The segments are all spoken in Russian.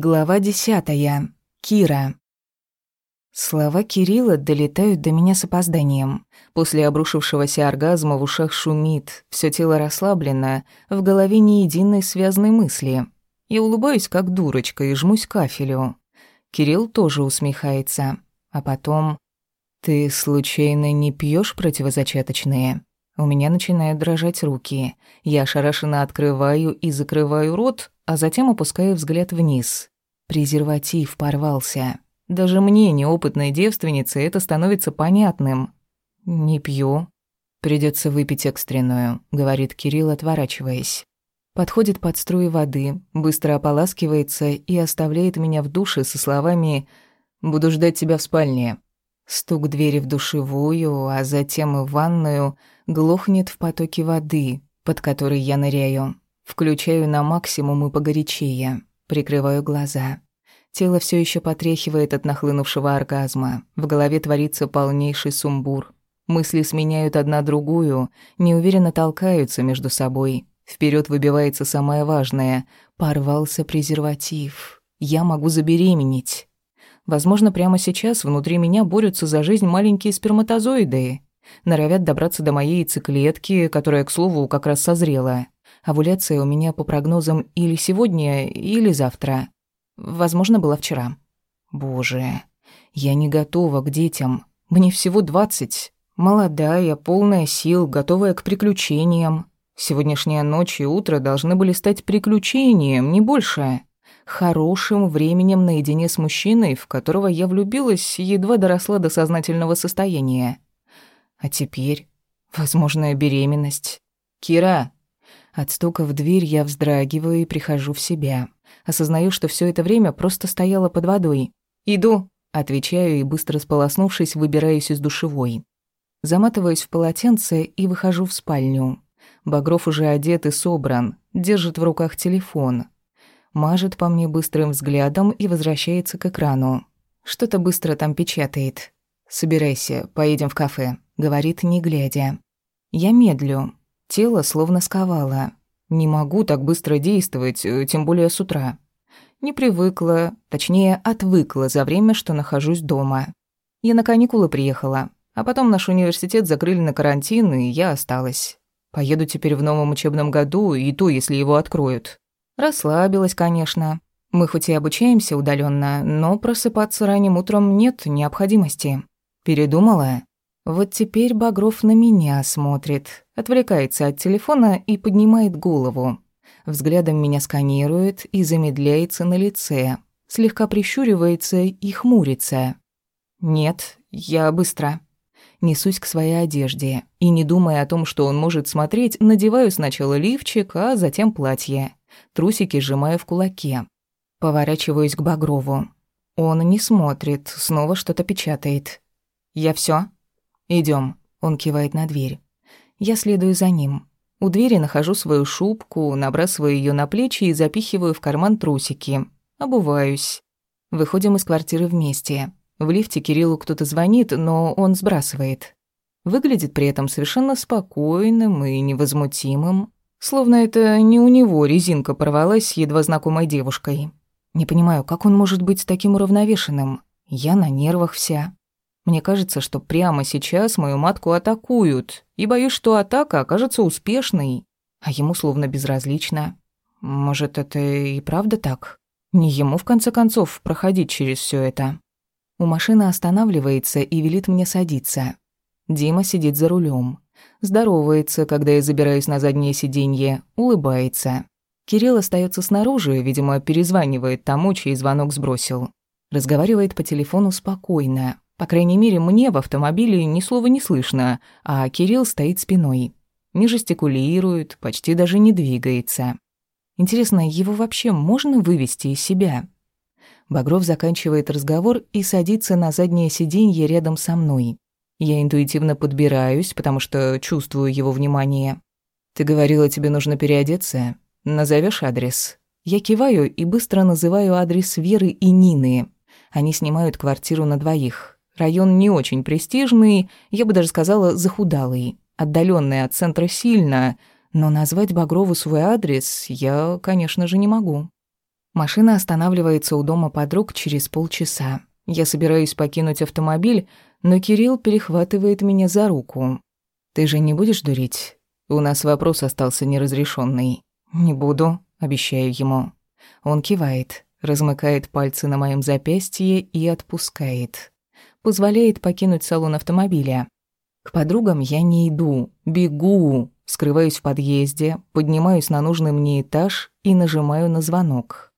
Глава десятая. Кира. Слова Кирилла долетают до меня с опозданием. После обрушившегося оргазма в ушах шумит, все тело расслаблено, в голове ни единой связной мысли. Я улыбаюсь, как дурочка, и жмусь к кафелю. Кирилл тоже усмехается. А потом... «Ты случайно не пьешь противозачаточные?» У меня начинают дрожать руки. Я ошарашенно открываю и закрываю рот, а затем опускаю взгляд вниз. Презерватив порвался. Даже мне, неопытной девственнице, это становится понятным. «Не пью». Придется выпить экстренную», — говорит Кирилл, отворачиваясь. Подходит под струи воды, быстро ополаскивается и оставляет меня в душе со словами «Буду ждать тебя в спальне». Стук двери в душевую, а затем и в ванную глохнет в потоке воды, под которой я ныряю. Включаю на максимум и погорячее. Прикрываю глаза. Тело все еще потряхивает от нахлынувшего оргазма. В голове творится полнейший сумбур. Мысли сменяют одна другую, неуверенно толкаются между собой. Вперед выбивается самое важное. Порвался презерватив. Я могу забеременеть. Возможно, прямо сейчас внутри меня борются за жизнь маленькие сперматозоиды. Норовят добраться до моей яйцеклетки, которая, к слову, как раз созрела. Овуляция у меня по прогнозам или сегодня, или завтра. Возможно, было вчера. Боже, я не готова к детям. Мне всего двадцать. Молодая, полная сил, готовая к приключениям. Сегодняшняя ночь и утро должны были стать приключением, не больше. Хорошим временем наедине с мужчиной, в которого я влюбилась едва доросла до сознательного состояния. А теперь... Возможная беременность. «Кира, от стука в дверь я вздрагиваю и прихожу в себя. Осознаю, что все это время просто стояла под водой. «Иду!» — отвечаю и, быстро сполоснувшись, выбираюсь из душевой. Заматываюсь в полотенце и выхожу в спальню. Багров уже одет и собран, держит в руках телефон. Мажет по мне быстрым взглядом и возвращается к экрану. Что-то быстро там печатает. «Собирайся, поедем в кафе», — говорит, не глядя. Я медлю. Тело словно сковало. Не могу так быстро действовать, э, тем более с утра. Не привыкла, точнее, отвыкла за время, что нахожусь дома. Я на каникулы приехала, а потом наш университет закрыли на карантин, и я осталась. Поеду теперь в новом учебном году, и то, если его откроют. Расслабилась, конечно. Мы хоть и обучаемся удаленно, но просыпаться ранним утром нет необходимости. Передумала? Вот теперь Багров на меня смотрит, отвлекается от телефона и поднимает голову. Взглядом меня сканирует и замедляется на лице, слегка прищуривается и хмурится. «Нет, я быстро». Несусь к своей одежде и, не думая о том, что он может смотреть, надеваю сначала лифчик, а затем платье. Трусики сжимаю в кулаке. Поворачиваюсь к Багрову. Он не смотрит, снова что-то печатает. «Я все. Идем. Он кивает на дверь. Я следую за ним. У двери нахожу свою шубку, набрасываю ее на плечи и запихиваю в карман трусики. Обуваюсь. Выходим из квартиры вместе. В лифте Кириллу кто-то звонит, но он сбрасывает. Выглядит при этом совершенно спокойным и невозмутимым, словно это не у него резинка порвалась с едва знакомой девушкой. Не понимаю, как он может быть таким уравновешенным. Я на нервах вся. Мне кажется, что прямо сейчас мою матку атакуют, и боюсь, что атака окажется успешной. А ему словно безразлично. Может, это и правда так? Не ему, в конце концов, проходить через все это. У машины останавливается и велит мне садиться. Дима сидит за рулем, Здоровается, когда я забираюсь на заднее сиденье, улыбается. Кирилл остается снаружи, видимо, перезванивает тому, чей звонок сбросил. Разговаривает по телефону спокойно, по крайней мере, мне в автомобиле ни слова не слышно, а Кирилл стоит спиной. Не жестикулирует, почти даже не двигается. Интересно, его вообще можно вывести из себя? Багров заканчивает разговор и садится на заднее сиденье рядом со мной. Я интуитивно подбираюсь, потому что чувствую его внимание. «Ты говорила, тебе нужно переодеться? Назовешь адрес?» Я киваю и быстро называю адрес Веры и Нины. Они снимают квартиру на двоих. Район не очень престижный, я бы даже сказала, захудалый, отдаленный от центра сильно, но назвать Багрову свой адрес я, конечно же, не могу. Машина останавливается у дома подруг через полчаса. Я собираюсь покинуть автомобиль, но Кирилл перехватывает меня за руку. «Ты же не будешь дурить? У нас вопрос остался неразрешенный. «Не буду», — обещаю ему. Он кивает, размыкает пальцы на моем запястье и отпускает позволяет покинуть салон автомобиля. К подругам я не иду, бегу, скрываюсь в подъезде, поднимаюсь на нужный мне этаж и нажимаю на звонок.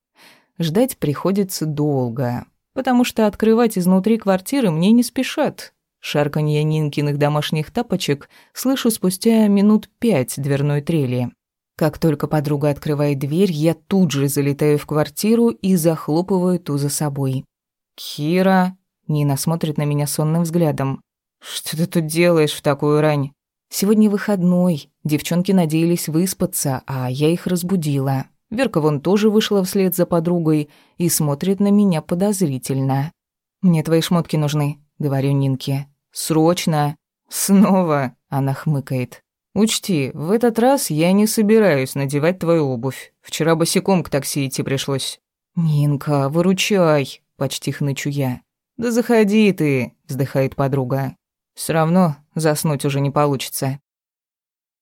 Ждать приходится долго, потому что открывать изнутри квартиры мне не спешат. Шарканье Нинкиных домашних тапочек слышу спустя минут пять дверной трели. Как только подруга открывает дверь, я тут же залетаю в квартиру и захлопываю ту за собой. «Кира!» Нина смотрит на меня сонным взглядом. «Что ты тут делаешь в такую рань?» «Сегодня выходной. Девчонки надеялись выспаться, а я их разбудила. Верка вон тоже вышла вслед за подругой и смотрит на меня подозрительно. «Мне твои шмотки нужны», — говорю Нинке. «Срочно!» «Снова!» — она хмыкает. «Учти, в этот раз я не собираюсь надевать твою обувь. Вчера босиком к такси идти пришлось». «Нинка, выручай!» — почти хнычу я. «Да заходи ты», — вздыхает подруга. «Все равно заснуть уже не получится».